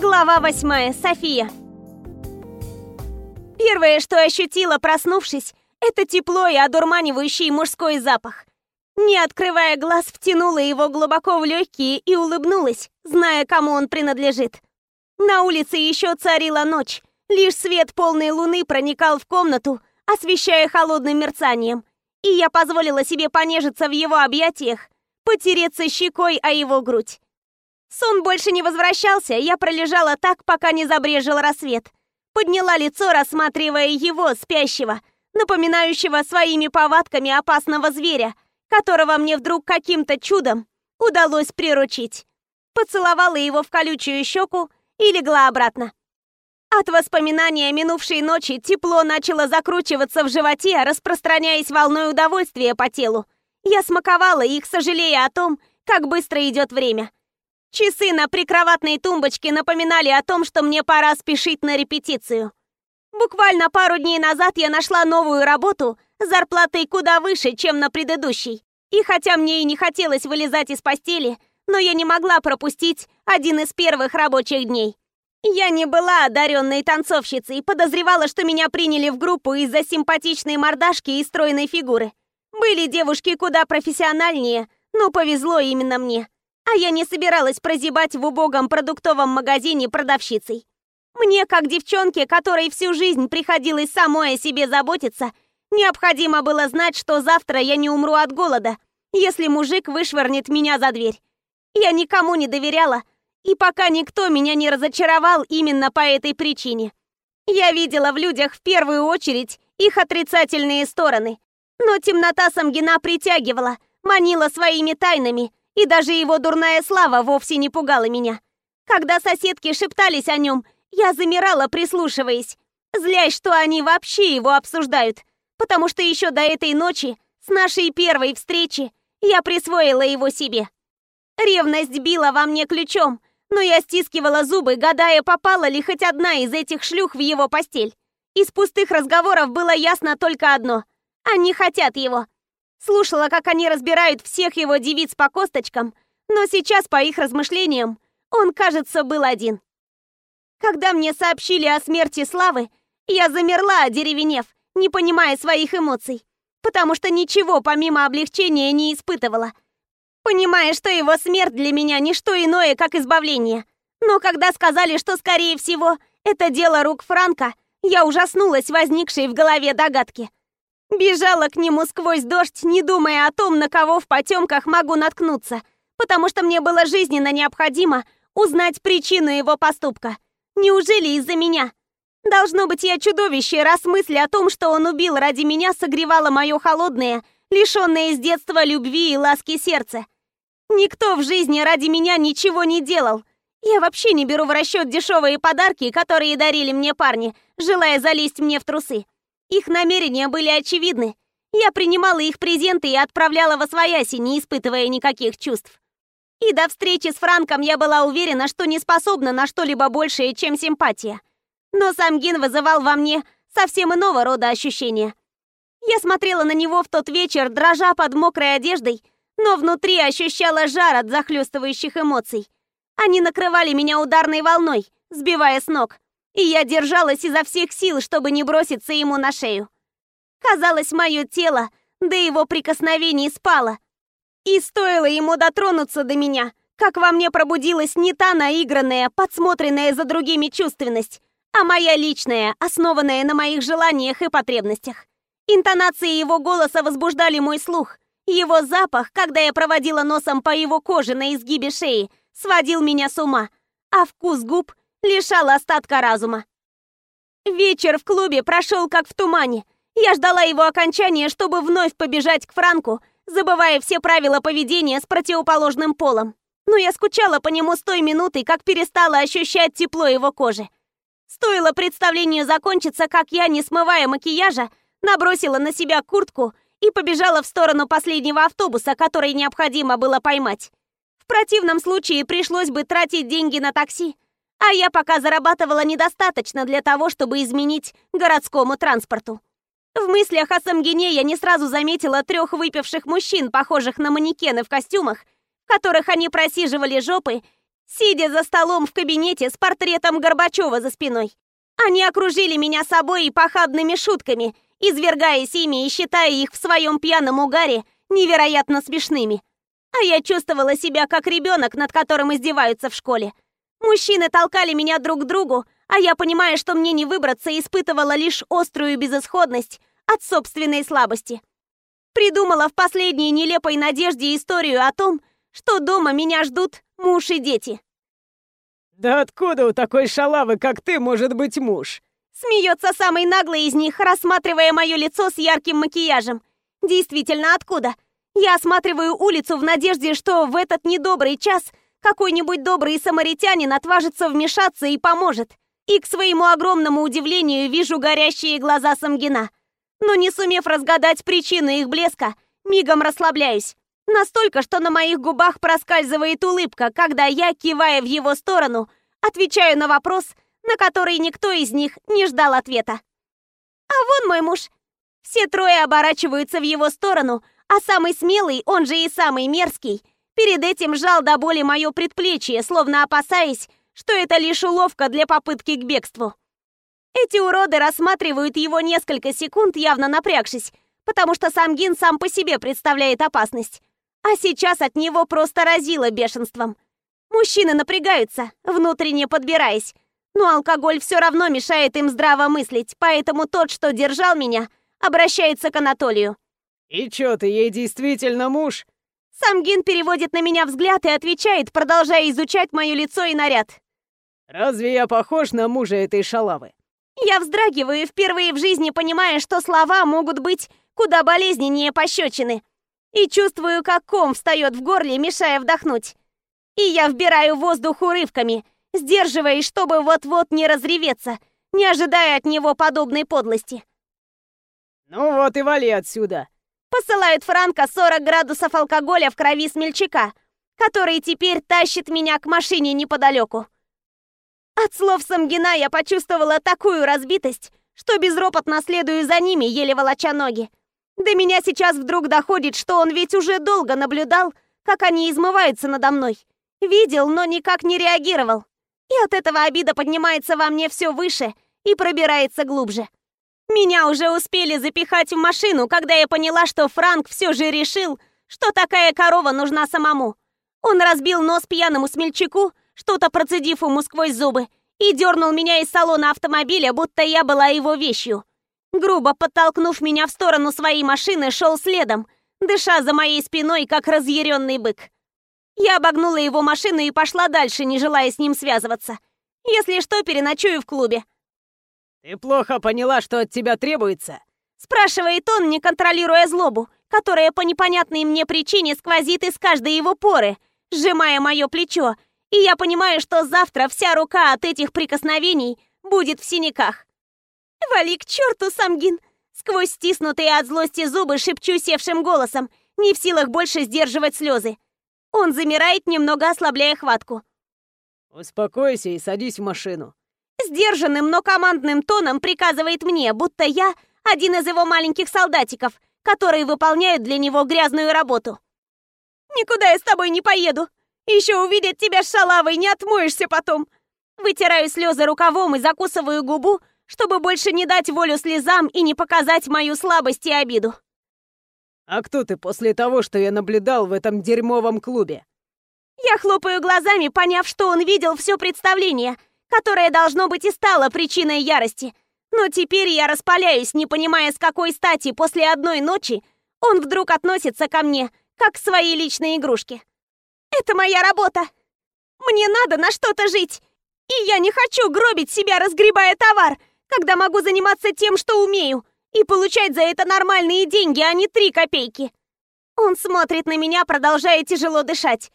Глава восьмая. София. Первое, что ощутила, проснувшись, это тепло и одурманивающий мужской запах. Не открывая глаз, втянула его глубоко в легкие и улыбнулась, зная, кому он принадлежит. На улице еще царила ночь. Лишь свет полной луны проникал в комнату, освещая холодным мерцанием. И я позволила себе понежиться в его объятиях, потереться щекой о его грудь. Сон больше не возвращался, я пролежала так, пока не забрежил рассвет. Подняла лицо, рассматривая его, спящего, напоминающего своими повадками опасного зверя, которого мне вдруг каким-то чудом удалось приручить. Поцеловала его в колючую щеку и легла обратно. От воспоминания минувшей ночи тепло начало закручиваться в животе, распространяясь волной удовольствия по телу. Я смаковала их, сожалея о том, как быстро идет время. Часы на прикроватной тумбочке напоминали о том, что мне пора спешить на репетицию. Буквально пару дней назад я нашла новую работу зарплатой куда выше, чем на предыдущей. И хотя мне и не хотелось вылезать из постели, но я не могла пропустить один из первых рабочих дней. Я не была одаренной танцовщицей, подозревала, что меня приняли в группу из-за симпатичной мордашки и стройной фигуры. Были девушки куда профессиональнее, но повезло именно мне а я не собиралась прозябать в убогом продуктовом магазине продавщицей. Мне, как девчонке, которой всю жизнь приходилось самой о себе заботиться, необходимо было знать, что завтра я не умру от голода, если мужик вышвырнет меня за дверь. Я никому не доверяла, и пока никто меня не разочаровал именно по этой причине. Я видела в людях в первую очередь их отрицательные стороны, но темнота Самгина притягивала, манила своими тайнами, и даже его дурная слава вовсе не пугала меня. Когда соседки шептались о нем, я замирала, прислушиваясь, злясь, что они вообще его обсуждают, потому что еще до этой ночи, с нашей первой встречи, я присвоила его себе. Ревность била во мне ключом, но я стискивала зубы, гадая, попала ли хоть одна из этих шлюх в его постель. Из пустых разговоров было ясно только одно — они хотят его. Слушала, как они разбирают всех его девиц по косточкам, но сейчас, по их размышлениям, он, кажется, был один. Когда мне сообщили о смерти Славы, я замерла, одеревенев, не понимая своих эмоций, потому что ничего помимо облегчения не испытывала, понимая, что его смерть для меня не что иное, как избавление. Но когда сказали, что, скорее всего, это дело рук Франка, я ужаснулась возникшей в голове догадки. Бежала к нему сквозь дождь, не думая о том, на кого в потемках могу наткнуться, потому что мне было жизненно необходимо узнать причину его поступка. Неужели из-за меня? Должно быть, я чудовище, раз мысль о том, что он убил ради меня, согревала мое холодное, лишенное с детства любви и ласки сердце. Никто в жизни ради меня ничего не делал. Я вообще не беру в расчет дешевые подарки, которые дарили мне парни, желая залезть мне в трусы. Их намерения были очевидны. Я принимала их презенты и отправляла во свояси, не испытывая никаких чувств. И до встречи с Франком я была уверена, что не способна на что-либо большее, чем симпатия. Но сам Гин вызывал во мне совсем иного рода ощущения. Я смотрела на него в тот вечер, дрожа под мокрой одеждой, но внутри ощущала жар от захлестывающих эмоций. Они накрывали меня ударной волной, сбивая с ног и я держалась изо всех сил, чтобы не броситься ему на шею. Казалось, мое тело до его прикосновений спало. И стоило ему дотронуться до меня, как во мне пробудилась не та наигранная, подсмотренная за другими чувственность, а моя личная, основанная на моих желаниях и потребностях. Интонации его голоса возбуждали мой слух. Его запах, когда я проводила носом по его коже на изгибе шеи, сводил меня с ума, а вкус губ лишал остатка разума. Вечер в клубе прошел как в тумане. Я ждала его окончания, чтобы вновь побежать к Франку, забывая все правила поведения с противоположным полом. Но я скучала по нему с той минуты, как перестала ощущать тепло его кожи. Стоило представлению закончиться, как я, не смывая макияжа, набросила на себя куртку и побежала в сторону последнего автобуса, который необходимо было поймать. В противном случае пришлось бы тратить деньги на такси, а я пока зарабатывала недостаточно для того, чтобы изменить городскому транспорту. В мыслях о Самгине я не сразу заметила трех выпивших мужчин, похожих на манекены в костюмах, в которых они просиживали жопы, сидя за столом в кабинете с портретом Горбачева за спиной. Они окружили меня собой и похабными шутками, извергаясь ими и считая их в своем пьяном угаре невероятно смешными. А я чувствовала себя как ребенок, над которым издеваются в школе. Мужчины толкали меня друг к другу, а я, понимая, что мне не выбраться, испытывала лишь острую безысходность от собственной слабости. Придумала в последней нелепой надежде историю о том, что дома меня ждут муж и дети. «Да откуда у такой шалавы, как ты, может быть муж?» Смеется самый наглый из них, рассматривая мое лицо с ярким макияжем. Действительно, откуда? Я осматриваю улицу в надежде, что в этот недобрый час какой-нибудь добрый самаритянин отважится вмешаться и поможет. И к своему огромному удивлению вижу горящие глаза Самгина. Но не сумев разгадать причину их блеска, мигом расслабляюсь. Настолько, что на моих губах проскальзывает улыбка, когда я, кивая в его сторону, отвечаю на вопрос, на который никто из них не ждал ответа. «А вон мой муж!» Все трое оборачиваются в его сторону, а самый смелый, он же и самый мерзкий, перед этим жал до боли мое предплечье, словно опасаясь, что это лишь уловка для попытки к бегству. Эти уроды рассматривают его несколько секунд, явно напрягшись, потому что сам Гин сам по себе представляет опасность. А сейчас от него просто разило бешенством. Мужчины напрягаются, внутренне подбираясь. Но алкоголь все равно мешает им здраво мыслить, поэтому тот, что держал меня, обращается к Анатолию. «И чё, ты ей действительно муж?» Самгин переводит на меня взгляд и отвечает, продолжая изучать мое лицо и наряд. «Разве я похож на мужа этой шалавы?» Я вздрагиваю, впервые в жизни понимая, что слова могут быть куда болезненнее пощечины и чувствую, как ком встает в горле, мешая вдохнуть. И я вбираю воздух урывками, сдерживаясь, чтобы вот-вот не разреветься, не ожидая от него подобной подлости. «Ну вот и вали отсюда!» Посылают Франка 40 градусов алкоголя в крови смельчака, который теперь тащит меня к машине неподалеку. От слов Самгина я почувствовала такую разбитость, что безропотно следую за ними, еле волоча ноги. До меня сейчас вдруг доходит, что он ведь уже долго наблюдал, как они измываются надо мной. Видел, но никак не реагировал. И от этого обида поднимается во мне все выше и пробирается глубже. Меня уже успели запихать в машину, когда я поняла, что Франк все же решил, что такая корова нужна самому. Он разбил нос пьяному смельчаку, что-то процедив ему сквозь зубы, и дернул меня из салона автомобиля, будто я была его вещью. Грубо подтолкнув меня в сторону своей машины, шел следом, дыша за моей спиной, как разъяренный бык. Я обогнула его машину и пошла дальше, не желая с ним связываться. Если что, переночую в клубе. «Ты плохо поняла, что от тебя требуется?» Спрашивает он, не контролируя злобу, которая по непонятной мне причине сквозит из каждой его поры, сжимая мое плечо, и я понимаю, что завтра вся рука от этих прикосновений будет в синяках. «Вали к черту, Самгин!» Сквозь стиснутые от злости зубы шепчу севшим голосом, не в силах больше сдерживать слезы. Он замирает, немного ослабляя хватку. «Успокойся и садись в машину». Сдержанным, но командным тоном приказывает мне, будто я один из его маленьких солдатиков, которые выполняют для него грязную работу. «Никуда я с тобой не поеду! Еще увидят тебя шалавой, не отмоешься потом!» Вытираю слезы рукавом и закусываю губу, чтобы больше не дать волю слезам и не показать мою слабость и обиду. «А кто ты после того, что я наблюдал в этом дерьмовом клубе?» Я хлопаю глазами, поняв, что он видел все представление, которое должно быть и стало причиной ярости. Но теперь я распаляюсь, не понимая, с какой стати после одной ночи он вдруг относится ко мне, как к своей личной игрушке. Это моя работа. Мне надо на что-то жить. И я не хочу гробить себя, разгребая товар, когда могу заниматься тем, что умею, и получать за это нормальные деньги, а не три копейки. Он смотрит на меня, продолжая тяжело дышать.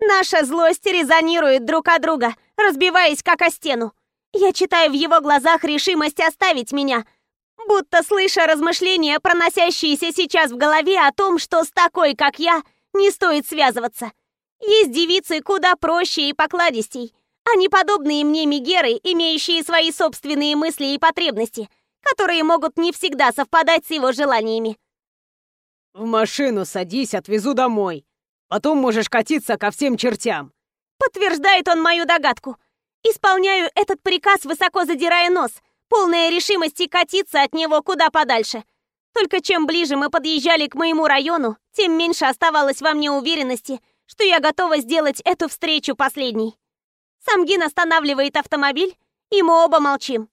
Наша злость резонирует друг от друга, разбиваясь как о стену. Я читаю в его глазах решимость оставить меня, будто слыша размышления, проносящиеся сейчас в голове о том, что с такой, как я, не стоит связываться. Есть девицы куда проще и покладистей, а не подобные мне мигеры, имеющие свои собственные мысли и потребности, которые могут не всегда совпадать с его желаниями. «В машину садись, отвезу домой. Потом можешь катиться ко всем чертям. Подтверждает он мою догадку. Исполняю этот приказ, высоко задирая нос, полная решимости катиться от него куда подальше. Только чем ближе мы подъезжали к моему району, тем меньше оставалось во мне уверенности, что я готова сделать эту встречу последней. Самгин останавливает автомобиль, и мы оба молчим.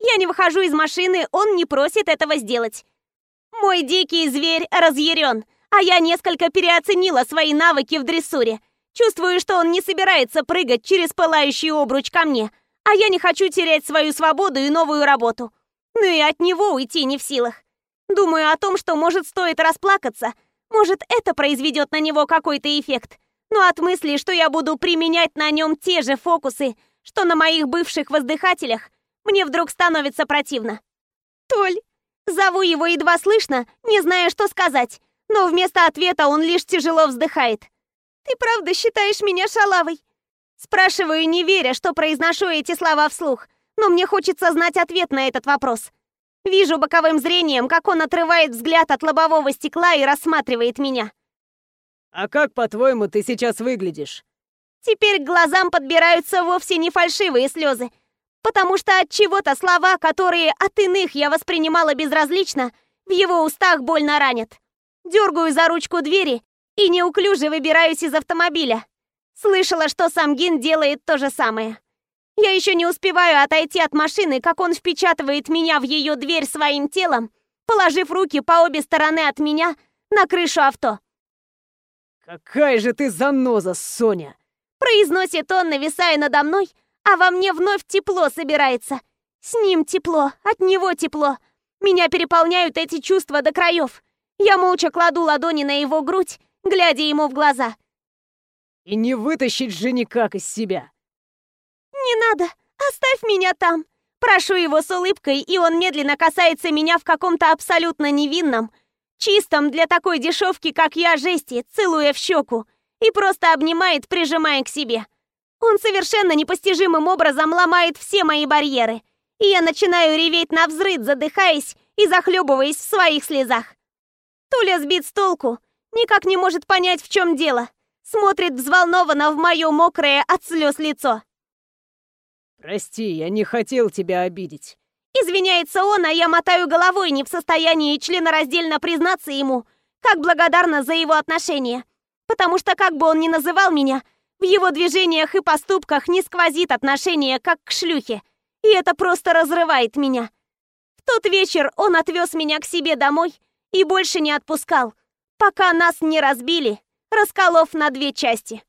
Я не выхожу из машины, он не просит этого сделать. Мой дикий зверь разъярен, а я несколько переоценила свои навыки в дрессуре. Чувствую, что он не собирается прыгать через пылающий обруч ко мне, а я не хочу терять свою свободу и новую работу. Ну и от него уйти не в силах. Думаю о том, что, может, стоит расплакаться, может, это произведет на него какой-то эффект. Но от мысли, что я буду применять на нем те же фокусы, что на моих бывших воздыхателях, мне вдруг становится противно. «Толь!» Зову его едва слышно, не зная, что сказать, но вместо ответа он лишь тяжело вздыхает. «Ты правда считаешь меня шалавой?» Спрашиваю, не веря, что произношу эти слова вслух, но мне хочется знать ответ на этот вопрос. Вижу боковым зрением, как он отрывает взгляд от лобового стекла и рассматривает меня. «А как, по-твоему, ты сейчас выглядишь?» Теперь к глазам подбираются вовсе не фальшивые слезы, потому что от чего-то слова, которые от иных я воспринимала безразлично, в его устах больно ранят. Дергаю за ручку двери и неуклюже выбираюсь из автомобиля. Слышала, что сам Гин делает то же самое. Я еще не успеваю отойти от машины, как он впечатывает меня в ее дверь своим телом, положив руки по обе стороны от меня на крышу авто. «Какая же ты заноза, Соня!» Произносит он, нависая надо мной, а во мне вновь тепло собирается. С ним тепло, от него тепло. Меня переполняют эти чувства до краев. Я молча кладу ладони на его грудь, глядя ему в глаза. И не вытащить же никак из себя. «Не надо! Оставь меня там!» Прошу его с улыбкой, и он медленно касается меня в каком-то абсолютно невинном, чистом для такой дешевки, как я, жести, целуя в щеку, и просто обнимает, прижимая к себе. Он совершенно непостижимым образом ломает все мои барьеры. И я начинаю реветь на взрыд, задыхаясь и захлебываясь в своих слезах. Туля сбит с толку, никак не может понять, в чем дело. Смотрит взволнованно в мое мокрое от слез лицо. «Прости, я не хотел тебя обидеть». Извиняется он, а я мотаю головой, не в состоянии членораздельно признаться ему, как благодарна за его отношение. Потому что как бы он ни называл меня, в его движениях и поступках не сквозит отношение как к шлюхе. И это просто разрывает меня. В тот вечер он отвез меня к себе домой и больше не отпускал, пока нас не разбили, расколов на две части.